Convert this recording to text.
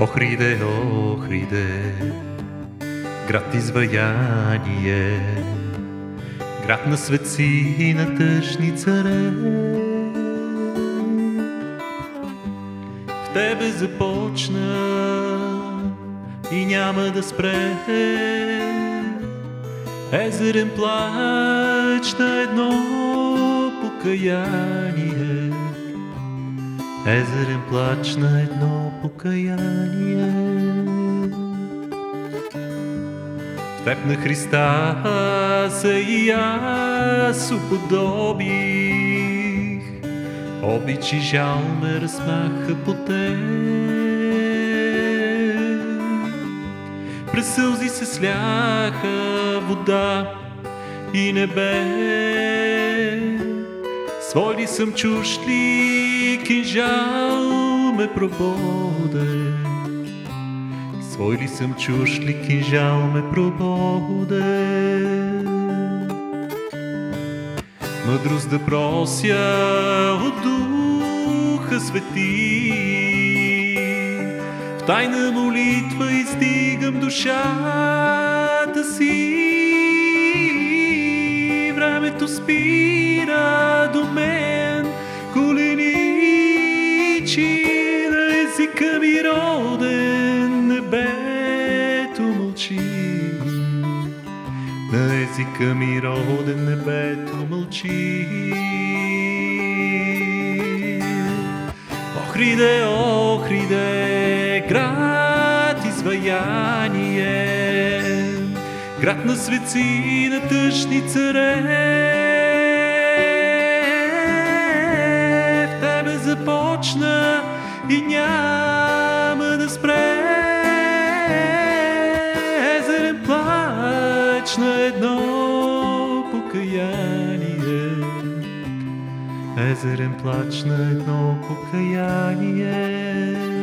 Охриде, Охриде, град изваяние, град на светци и на тъжни царе. В тебе започна и няма да спре езерен плач на едно покаяние. Езерен плач на едно покаяние. В теб на Христа се и аз уподобих. Обич и жал ме размаха по теб. През сълзи се сляха вода и небе. Свой ли съм чуш кинжал ме прободе. Свой ли съм чуш ли, кинжал ме прободе. Мъдрост да прося от Духа Свети. В тайна молитва издигам душата си. Времето спира до мен, езика ми роден, небето мълчи. На езика ми роден, небето мълчи. Охриде, Охриде, град изваяние, град на светци на тъжни царе. Започна и няма плач на едно покаяние. Езерен плач на едно покаяние.